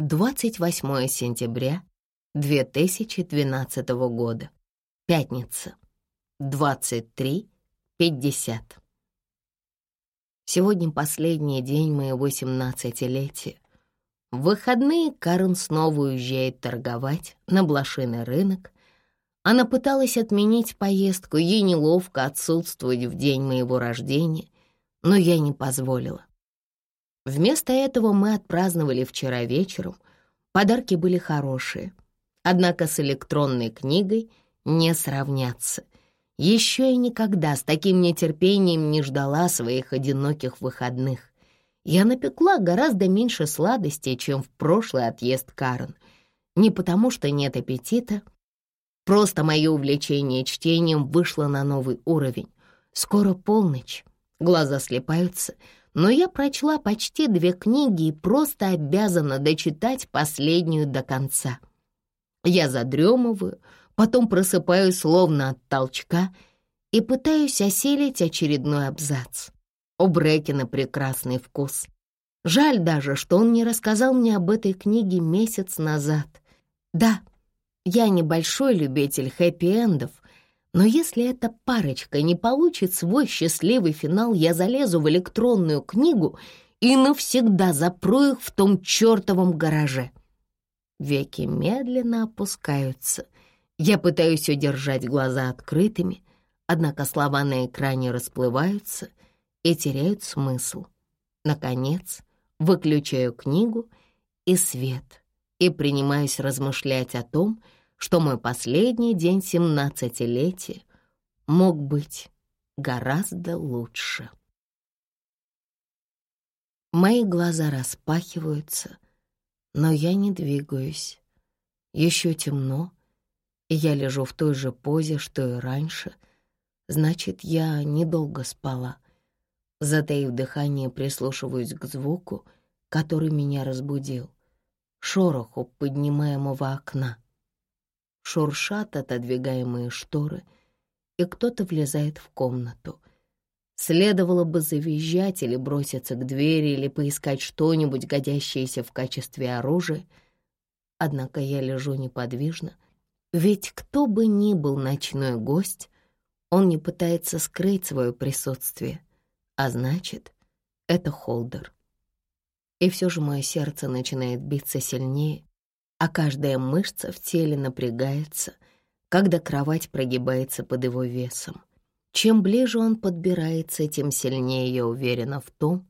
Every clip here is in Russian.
28 сентября 2012 года. Пятница. 23.50. Сегодня последний день моего 17-летия. В выходные Карен снова уезжает торговать на блошиный рынок. Она пыталась отменить поездку, ей неловко отсутствовать в день моего рождения, но я не позволила. Вместо этого мы отпраздновали вчера вечером. Подарки были хорошие, однако с электронной книгой не сравняться. Еще и никогда с таким нетерпением не ждала своих одиноких выходных. Я напекла гораздо меньше сладостей, чем в прошлый отъезд Карен. Не потому, что нет аппетита, просто мое увлечение чтением вышло на новый уровень. Скоро полночь, глаза слепаются, но я прочла почти две книги и просто обязана дочитать последнюю до конца. Я задремываю, потом просыпаюсь словно от толчка и пытаюсь осилить очередной абзац. У Брекина прекрасный вкус. Жаль даже, что он не рассказал мне об этой книге месяц назад. Да, я небольшой любитель хэппи-эндов, но если эта парочка не получит свой счастливый финал, я залезу в электронную книгу и навсегда запру их в том чертовом гараже. Веки медленно опускаются. Я пытаюсь удержать глаза открытыми, однако слова на экране расплываются — и теряют смысл. Наконец, выключаю книгу и свет и принимаюсь размышлять о том, что мой последний день семнадцатилетия мог быть гораздо лучше. Мои глаза распахиваются, но я не двигаюсь. Еще темно, и я лежу в той же позе, что и раньше. Значит, я недолго спала — Затаив дыхание, прислушиваюсь к звуку, который меня разбудил. Шороху поднимаемого окна. Шуршат отодвигаемые шторы, и кто-то влезает в комнату. Следовало бы завизжать или броситься к двери, или поискать что-нибудь, годящееся в качестве оружия. Однако я лежу неподвижно, ведь кто бы ни был ночной гость, он не пытается скрыть свое присутствие — а значит, это Холдер. И все же мое сердце начинает биться сильнее, а каждая мышца в теле напрягается, когда кровать прогибается под его весом. Чем ближе он подбирается, тем сильнее я уверена в том,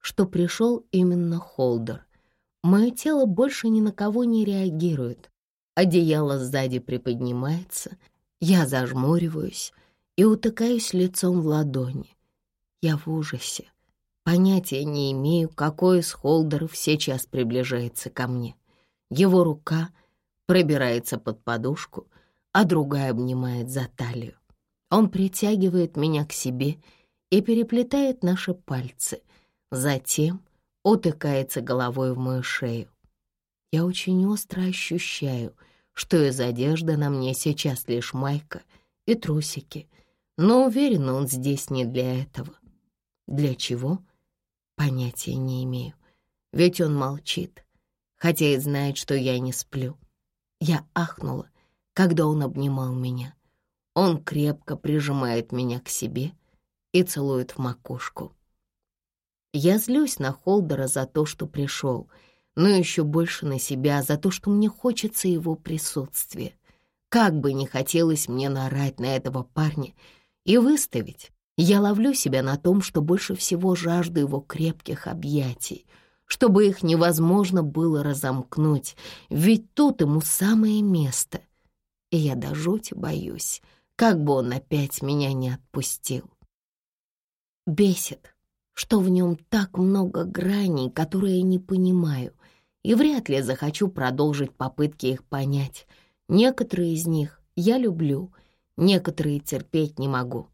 что пришел именно Холдер. Мое тело больше ни на кого не реагирует. Одеяло сзади приподнимается, я зажмуриваюсь и утыкаюсь лицом в ладони. Я в ужасе. Понятия не имею, какой из холдеров сейчас приближается ко мне. Его рука пробирается под подушку, а другая обнимает за талию. Он притягивает меня к себе и переплетает наши пальцы, затем утыкается головой в мою шею. Я очень остро ощущаю, что из одежды на мне сейчас лишь майка и трусики, но уверена, он здесь не для этого. Для чего? Понятия не имею. Ведь он молчит, хотя и знает, что я не сплю. Я ахнула, когда он обнимал меня. Он крепко прижимает меня к себе и целует в макушку. Я злюсь на Холдера за то, что пришел, но еще больше на себя за то, что мне хочется его присутствия. Как бы не хотелось мне нарать на этого парня и выставить, я ловлю себя на том, что больше всего жажду его крепких объятий, чтобы их невозможно было разомкнуть, ведь тут ему самое место. И я до жути боюсь, как бы он опять меня не отпустил. Бесит, что в нем так много граней, которые я не понимаю, и вряд ли захочу продолжить попытки их понять. Некоторые из них я люблю, некоторые терпеть не могу.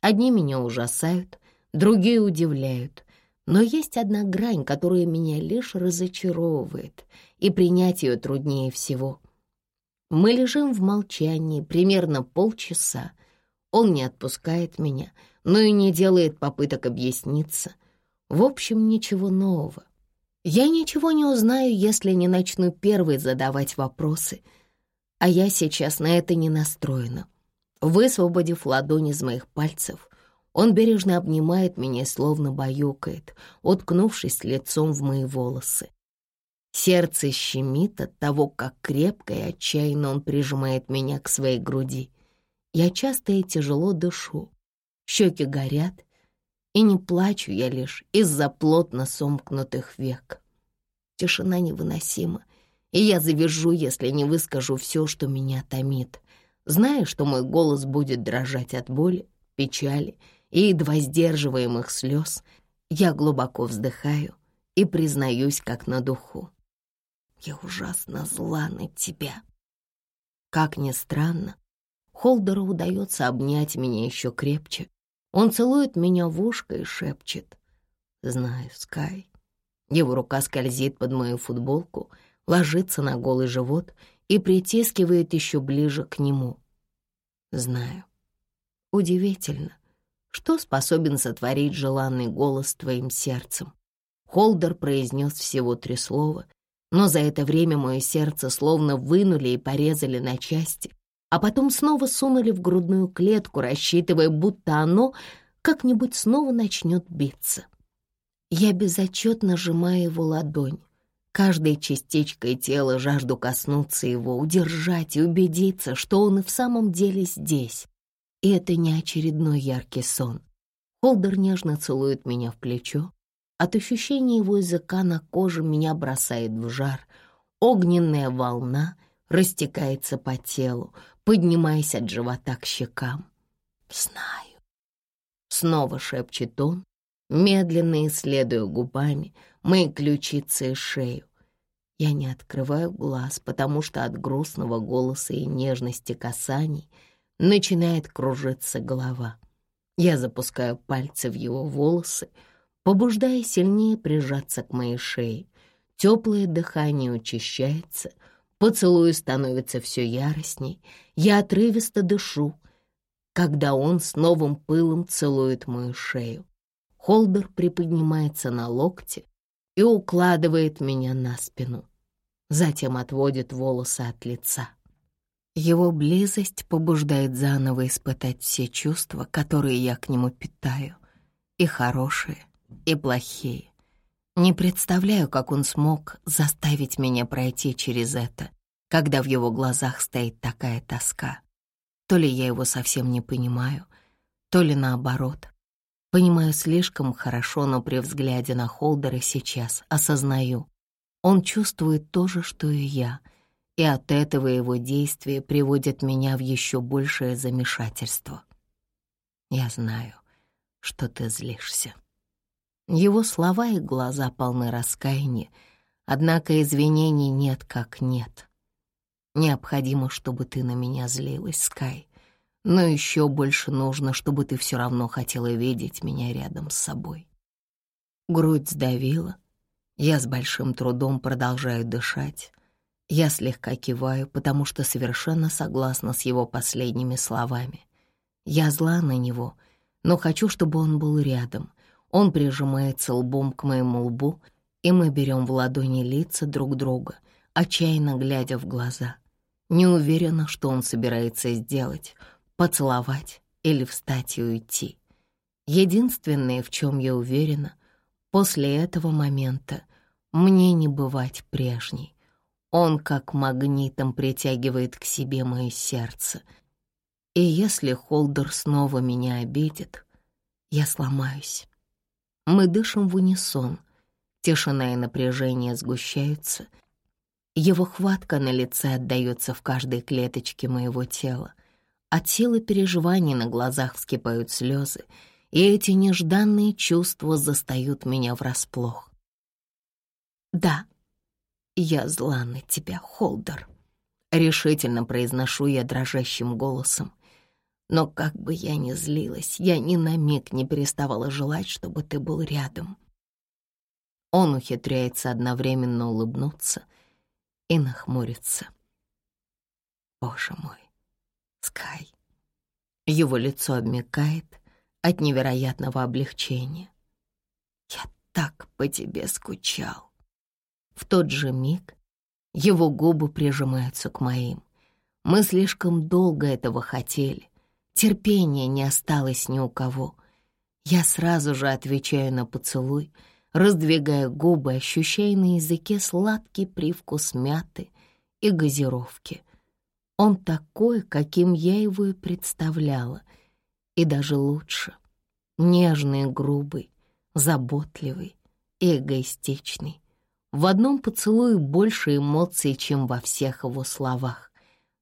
Одни меня ужасают, другие удивляют. Но есть одна грань, которая меня лишь разочаровывает, и принять ее труднее всего. Мы лежим в молчании примерно полчаса. Он не отпускает меня, но и не делает попыток объясниться. В общем, ничего нового. Я ничего не узнаю, если не начну первой задавать вопросы, а я сейчас на это не настроена. Высвободив ладонь из моих пальцев, он бережно обнимает меня словно баюкает, уткнувшись лицом в мои волосы. Сердце щемит от того, как крепко и отчаянно он прижимает меня к своей груди. Я часто и тяжело дышу, щеки горят, и не плачу я лишь из-за плотно сомкнутых век. Тишина невыносима, и я завяжу, если не выскажу все, что меня томит, зная, что мой голос будет дрожать от боли, печали и едва сдерживаемых слез. Я глубоко вздыхаю и признаюсь, как на духу. Я ужасно зла на тебя. Как ни странно, Холдеру удается обнять меня еще крепче, он целует меня в ушко и шепчет. «Знаю, Скай». Его рука скользит под мою футболку, ложится на голый живот и притискивает еще ближе к нему. Знаю. Удивительно, что способен сотворить желанный голос твоим сердцем. Холдер произнес всего три слова, но за это время мое сердце словно вынули и порезали на части, а потом снова сунули в грудную клетку, рассчитывая, будто оно как-нибудь снова начнет биться. Я безотчетно сжимаю его ладонь, каждой частичкой тела жажду коснуться его, удержать и убедиться, что он и в самом деле здесь. И это не очередной яркий сон. Холдер нежно целует меня в плечо. От ощущения его языка на коже меня бросает в жар. Огненная волна растекается по телу, поднимаясь от живота к щекам. «Знаю», — снова шепчет он, медленно исследуя губами мои ключицы и шею. Я не открываю глаз, потому что от грустного голоса и нежности касаний начинает кружиться голова. Я запускаю пальцы в его волосы, побуждая сильнее прижаться к моей шее. Теплое дыхание учащается — Поцелуи становятся все яростней. Я отрывисто дышу, когда он с новым пылом целует мою шею. Холдер приподнимается на локте и укладывает меня на спину. Затем отводит волосы от лица. Его близость побуждает заново испытать все чувства, которые я к нему питаю, и хорошие, и плохие. Не представляю, как он смог заставить меня пройти через это, когда в его глазах стоит такая тоска. То ли я его совсем не понимаю, то ли наоборот. Понимаю слишком хорошо, но при взгляде на Холдера сейчас осознаю, он чувствует то же, что и я, и от этого его действия приводят меня в еще большее замешательство. Я знаю, что ты злишься. Его слова и глаза полны раскаяния, однако извинений нет как нет. Необходимо, чтобы ты на меня злилась, Скай, но еще больше нужно, чтобы ты все равно хотела видеть меня рядом с собой. Грудь сдавила, я с большим трудом продолжаю дышать. Я слегка киваю, потому что совершенно согласна с его последними словами. Я зла на него, но хочу, чтобы он был рядом, он прижимается лбом к моему лбу, и мы берем в ладони лица друг друга, отчаянно глядя в глаза. Не уверена, что он собирается сделать — поцеловать или встать и уйти. Единственное, в чем я уверена, после этого момента мне не бывать прежней. Он как магнитом притягивает к себе мое сердце. И если Холдер снова меня обидит, я сломаюсь. Мы дышим в унисон. Тишина и напряжение сгущаются. Его хватка на лице отдается в каждой клеточке моего тела. От силы переживаний на глазах вскипают слезы, и эти нежданные чувства застают меня врасплох. «Да, я зла на тебя, Холдер», — решительно произношу я дрожащим голосом. Но как бы я ни злилась, я ни на миг не переставала желать, чтобы ты был рядом. Он ухитряется одновременно улыбнуться и нахмуриться. Боже мой, Скай. Его лицо обмякает от невероятного облегчения. Я так по тебе скучал. В тот же миг его губы прижимаются к моим. Мы слишком долго этого хотели. Терпения не осталось ни у кого. Я сразу же отвечаю на поцелуй, раздвигая губы, ощущая на языке сладкий привкус мяты и газировки. Он такой, каким я его и представляла, и даже лучше. Нежный грубый, заботливый эгоистичный. В одном поцелуе больше эмоций, чем во всех его словах.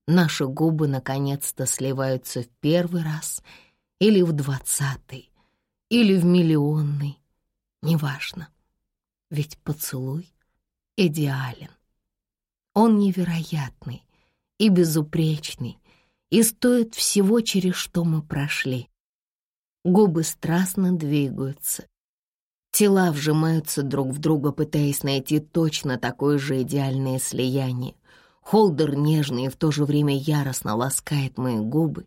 Наши губы наконец-то сливаются в первый раз или в двадцатый, или в миллионный, неважно. Ведь поцелуй идеален. Он невероятный и безупречный, и стоит всего, через что мы прошли. Губы страстно двигаются. Тела вжимаются друг в друга, пытаясь найти точно такое же идеальное слияние. Холдер нежно и в то же время яростно ласкает мои губы,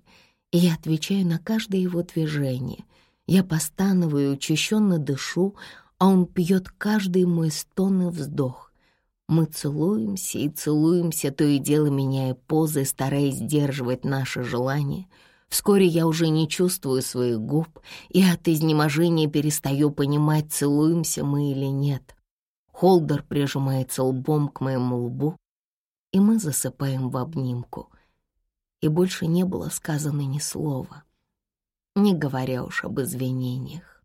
и я отвечаю на каждое его движение. Я постановую, учащенно дышу, а он пьет каждый мой стон и вздох. Мы целуемся и целуемся, то и дело меняя позы, стараясь сдерживать наше желание. Вскоре я уже не чувствую своих губ и от изнеможения перестаю понимать, целуемся мы или нет. Холдер прижимается лбом к моему лбу, и мы засыпаем в обнимку. И больше не было сказано ни слова, не говоря уж об извинениях.